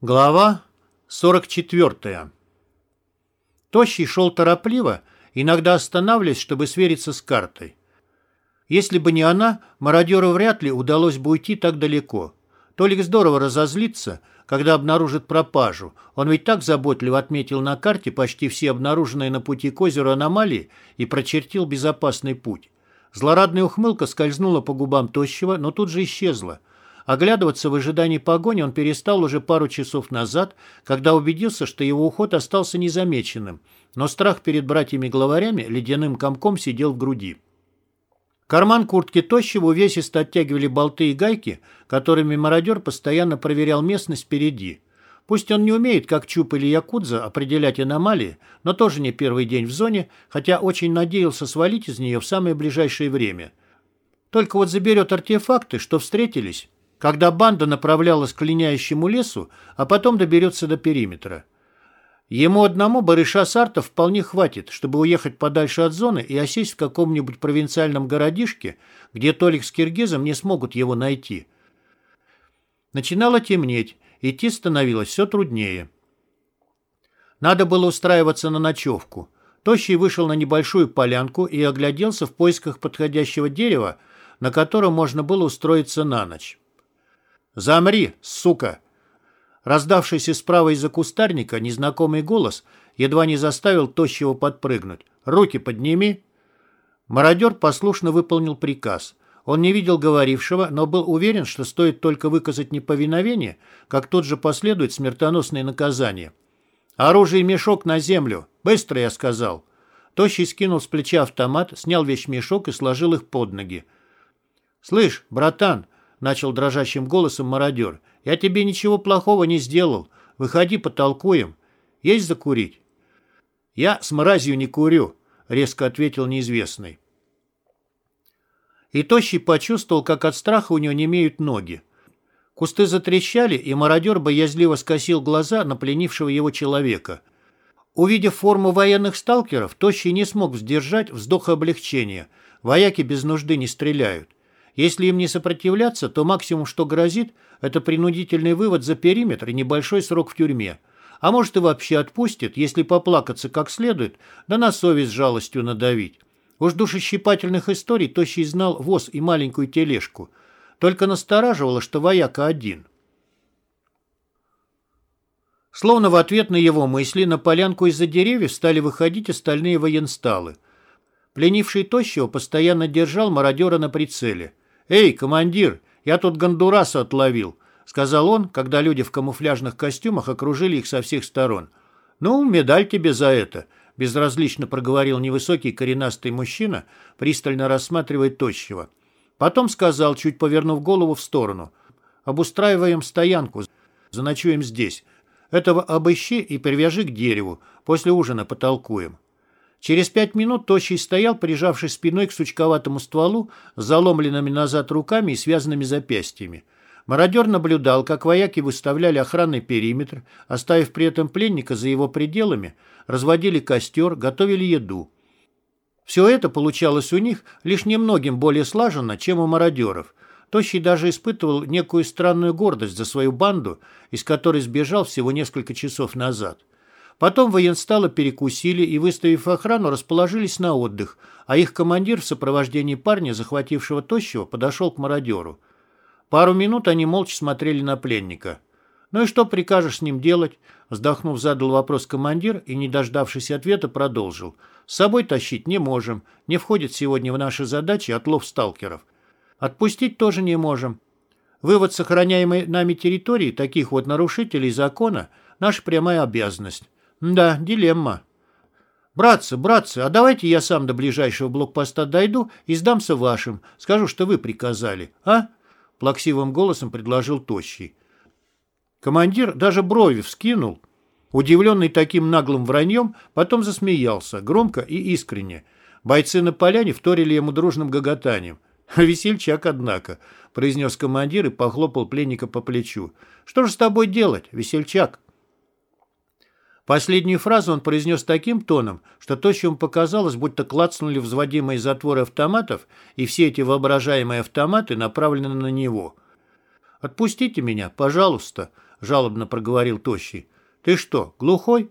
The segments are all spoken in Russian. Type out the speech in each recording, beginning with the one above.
Глава 44. Тощий шел торопливо, иногда останавливаясь, чтобы свериться с картой. Если бы не она, мародеру вряд ли удалось бы уйти так далеко. Толик здорово разозлится, когда обнаружит пропажу. Он ведь так заботливо отметил на карте почти все обнаруженные на пути к озеру аномалии и прочертил безопасный путь. Злорадная ухмылка скользнула по губам Тощего, но тут же исчезла. Оглядываться в ожидании погони он перестал уже пару часов назад, когда убедился, что его уход остался незамеченным, но страх перед братьями-главарями ледяным комком сидел в груди. Карман куртки тощего увесисто оттягивали болты и гайки, которыми мародер постоянно проверял местность впереди. Пусть он не умеет, как Чуп или Якудза, определять аномалии, но тоже не первый день в зоне, хотя очень надеялся свалить из нее в самое ближайшее время. Только вот заберет артефакты, что встретились, когда банда направлялась к линяющему лесу, а потом доберется до периметра. Ему одному барыша Сарта вполне хватит, чтобы уехать подальше от зоны и осесть в каком-нибудь провинциальном городишке, где Толик с Киргизом не смогут его найти. Начинало темнеть, идти становилось все труднее. Надо было устраиваться на ночевку. Тощий вышел на небольшую полянку и огляделся в поисках подходящего дерева, на котором можно было устроиться на ночь. «Замри, сука!» Раздавшийся справа из-за кустарника незнакомый голос едва не заставил тощего подпрыгнуть. «Руки подними!» Мародер послушно выполнил приказ. Он не видел говорившего, но был уверен, что стоит только выказать неповиновение, как тут же последует смертоносное наказание. «Оружие и мешок на землю! Быстро!» я сказал. Тощий скинул с плеча автомат, снял вещмешок и сложил их под ноги. «Слышь, братан!» — начал дрожащим голосом мародер. «Я тебе ничего плохого не сделал. Выходи, потолкуем. Есть закурить?» «Я с мразью не курю», — резко ответил неизвестный. И Тощий почувствовал, как от страха у него не имеют ноги. Кусты затрещали, и мародер боязливо скосил глаза на пленившего его человека. Увидев форму военных сталкеров, Тощий не смог сдержать вздоха облегчения. Вояки без нужды не стреляют. Если им не сопротивляться, то максимум, что грозит, это принудительный вывод за периметр и небольшой срок в тюрьме. А может и вообще отпустит, если поплакаться как следует, да на совесть жалостью надавить. Уж душещипательных историй Тощий знал воз и маленькую тележку. Только настораживало, что вояка один. Словно в ответ на его мысли на полянку из-за деревьев стали выходить остальные военсталы. Пленивший Тощего постоянно держал мародера на прицеле. «Эй, командир, я тут гондураса отловил», — сказал он, когда люди в камуфляжных костюмах окружили их со всех сторон. «Ну, медаль тебе за это», — безразлично проговорил невысокий коренастый мужчина, пристально рассматривая тощего. Потом сказал, чуть повернув голову в сторону, «Обустраиваем стоянку, заночуем здесь. Этого обыщи и привяжи к дереву, после ужина потолкуем». Через пять минут Тощий стоял, прижавшись спиной к сучковатому стволу, заломленными назад руками и связанными запястьями. Мародер наблюдал, как вояки выставляли охранный периметр, оставив при этом пленника за его пределами, разводили костер, готовили еду. Все это получалось у них лишь немногим более слаженно, чем у мародеров. Тощий даже испытывал некую странную гордость за свою банду, из которой сбежал всего несколько часов назад. Потом военсталы перекусили и, выставив охрану, расположились на отдых, а их командир в сопровождении парня, захватившего тощего, подошел к мародеру. Пару минут они молча смотрели на пленника. «Ну и что прикажешь с ним делать?» Вздохнув, задал вопрос командир и, не дождавшись ответа, продолжил. «С собой тащить не можем. Не входит сегодня в наши задачи отлов сталкеров. Отпустить тоже не можем. Вывод сохраняемой нами территории таких вот нарушителей закона – наша прямая обязанность. Да, дилемма. «Братцы, братцы, а давайте я сам до ближайшего блокпоста дойду и сдамся вашим. Скажу, что вы приказали, а?» Плаксивым голосом предложил Тощий. Командир даже брови вскинул, удивленный таким наглым враньем, потом засмеялся, громко и искренне. Бойцы на поляне вторили ему дружным гоготанием. «Весельчак, однако», — произнес командир и похлопал пленника по плечу. «Что же с тобой делать, весельчак?» Последнюю фразу он произнес таким тоном, что то, чем показалось, будто клацнули взводимые затворы автоматов, и все эти воображаемые автоматы направлены на него. «Отпустите меня, пожалуйста», — жалобно проговорил Тощий. «Ты что, глухой?»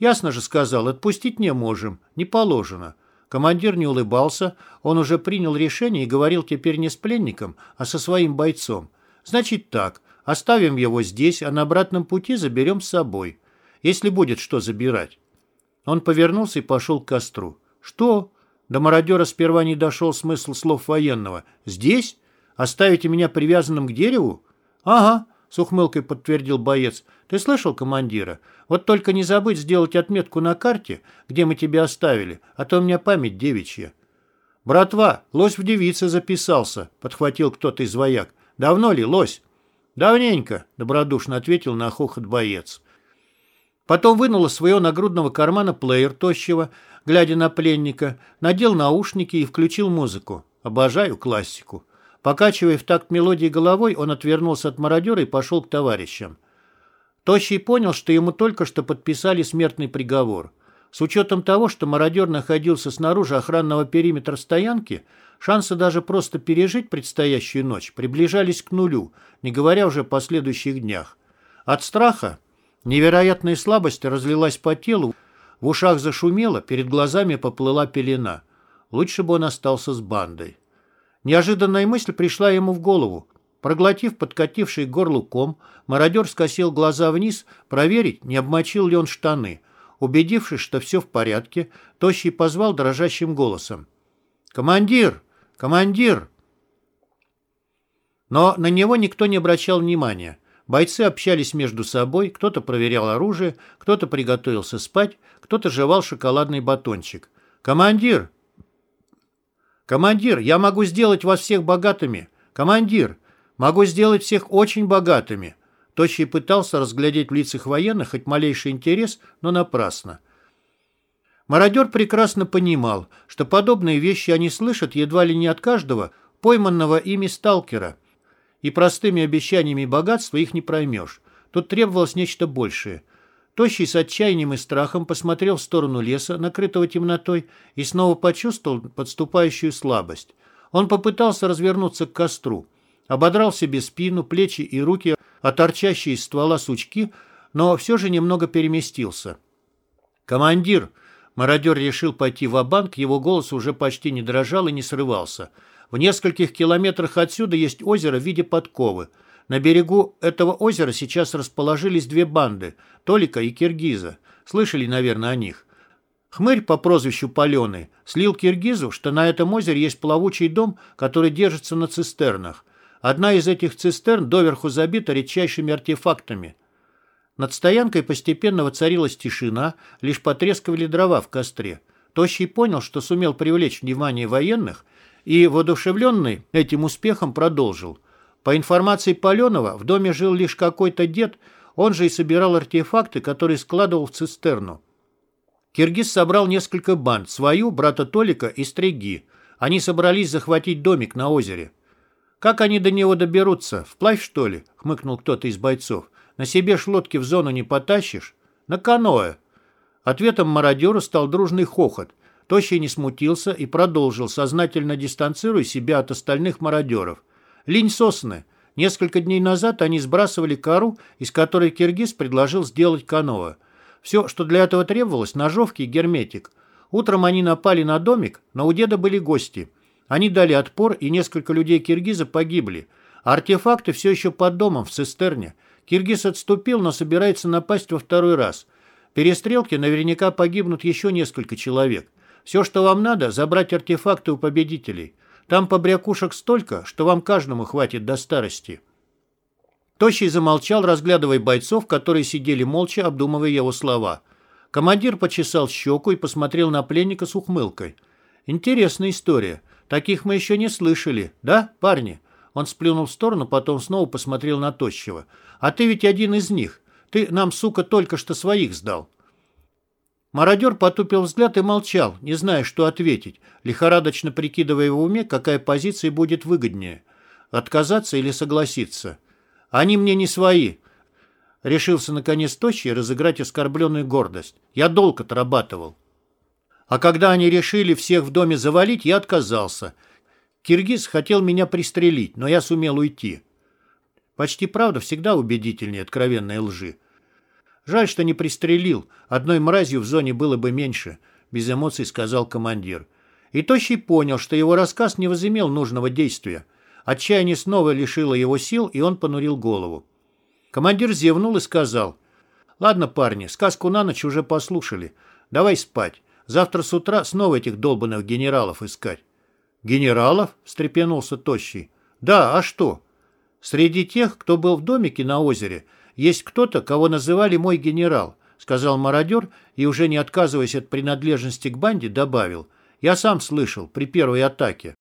«Ясно же сказал, отпустить не можем, не положено». Командир не улыбался, он уже принял решение и говорил теперь не с пленником, а со своим бойцом. «Значит так, оставим его здесь, а на обратном пути заберем с собой, если будет что забирать». Он повернулся и пошел к костру. «Что?» До мародера сперва не дошел смысл слов военного. «Здесь? Оставите меня привязанным к дереву?» «Ага», — с ухмылкой подтвердил боец. «Ты слышал командира? Вот только не забудь сделать отметку на карте, где мы тебя оставили, а то у меня память девичья». «Братва, лось в девице записался», — подхватил кто-то из вояк. «Давно ли, лось?» «Давненько», — добродушно ответил на хохот боец. Потом вынул из своего нагрудного кармана плеер тощего, глядя на пленника, надел наушники и включил музыку. Обожаю классику. Покачивая в такт мелодии головой, он отвернулся от мародера и пошел к товарищам. Тощий понял, что ему только что подписали смертный приговор. С учетом того, что мародер находился снаружи охранного периметра стоянки, шансы даже просто пережить предстоящую ночь приближались к нулю, не говоря уже о последующих днях. От страха невероятная слабость разлилась по телу, в ушах зашумело, перед глазами поплыла пелена. Лучше бы он остался с бандой. Неожиданная мысль пришла ему в голову. Проглотив подкативший горлу ком, мародер скосил глаза вниз, проверить, не обмочил ли он штаны. Убедившись, что все в порядке, Тощий позвал дрожащим голосом. «Командир! Командир!» Но на него никто не обращал внимания. Бойцы общались между собой, кто-то проверял оружие, кто-то приготовился спать, кто-то жевал шоколадный батончик. «Командир! «Командир, я могу сделать вас всех богатыми! Командир, могу сделать всех очень богатыми!» Тощий пытался разглядеть в лицах военных хоть малейший интерес, но напрасно. Мародер прекрасно понимал, что подобные вещи они слышат едва ли не от каждого, пойманного ими сталкера, и простыми обещаниями богатства их не проймешь. Тут требовалось нечто большее – Тощий с отчаянием и страхом посмотрел в сторону леса, накрытого темнотой, и снова почувствовал подступающую слабость. Он попытался развернуться к костру, ободрал себе спину, плечи и руки, а торчащие из ствола сучки, но все же немного переместился. «Командир!» Мародер решил пойти в банк его голос уже почти не дрожал и не срывался. «В нескольких километрах отсюда есть озеро в виде подковы. На берегу этого озера сейчас расположились две банды – Толика и Киргиза. Слышали, наверное, о них. Хмырь по прозвищу Паленый слил Киргизу, что на этом озере есть плавучий дом, который держится на цистернах. Одна из этих цистерн доверху забита редчайшими артефактами. Над стоянкой постепенно воцарилась тишина, лишь потрескивали дрова в костре. Тощий понял, что сумел привлечь внимание военных, и, воодушевленный этим успехом, продолжил – по информации Паленова, в доме жил лишь какой-то дед, он же и собирал артефакты, которые складывал в цистерну. Киргиз собрал несколько банд, свою, брата Толика и Стреги. Они собрались захватить домик на озере. «Как они до него доберутся? Вплавь, что ли?» — хмыкнул кто-то из бойцов. «На себе шлотки в зону не потащишь?» «На каноэ». Ответом мародеру стал дружный хохот. Тощий не смутился и продолжил, сознательно дистанцируя себя от остальных мародеров. Линь сосны. Несколько дней назад они сбрасывали кору, из которой киргиз предложил сделать каноэ. Все, что для этого требовалось, ножовки и герметик. Утром они напали на домик, но у деда были гости. Они дали отпор, и несколько людей киргиза погибли. Артефакты все еще под домом, в цистерне. Киргиз отступил, но собирается напасть во второй раз. Перестрелки наверняка погибнут еще несколько человек. Все, что вам надо, забрать артефакты у победителей. Там побрякушек столько, что вам каждому хватит до старости». Тощий замолчал, разглядывая бойцов, которые сидели молча, обдумывая его слова. Командир почесал щеку и посмотрел на пленника с ухмылкой. «Интересная история. Таких мы еще не слышали, да, парни?» Он сплюнул в сторону, потом снова посмотрел на Тощего. «А ты ведь один из них. Ты нам, сука, только что своих сдал». Мародер потупил взгляд и молчал, не зная, что ответить, лихорадочно прикидывая в уме, какая позиция будет выгоднее – отказаться или согласиться. «Они мне не свои», – решился наконец тощий разыграть оскорбленную гордость. «Я долг отрабатывал». А когда они решили всех в доме завалить, я отказался. Киргиз хотел меня пристрелить, но я сумел уйти. Почти правда всегда убедительнее откровенной лжи. Жаль, что не пристрелил. Одной мразью в зоне было бы меньше, без эмоций сказал командир. И Тощий понял, что его рассказ не возымел нужного действия. Отчаяние снова лишило его сил, и он понурил голову. Командир зевнул и сказал, «Ладно, парни, сказку на ночь уже послушали. Давай спать. Завтра с утра снова этих долбанных генералов искать». «Генералов?» – встрепенулся Тощий. «Да, а что?» «Среди тех, кто был в домике на озере, есть кто-то, кого называли «мой генерал», — сказал мародер и, уже не отказываясь от принадлежности к банде, добавил. «Я сам слышал при первой атаке.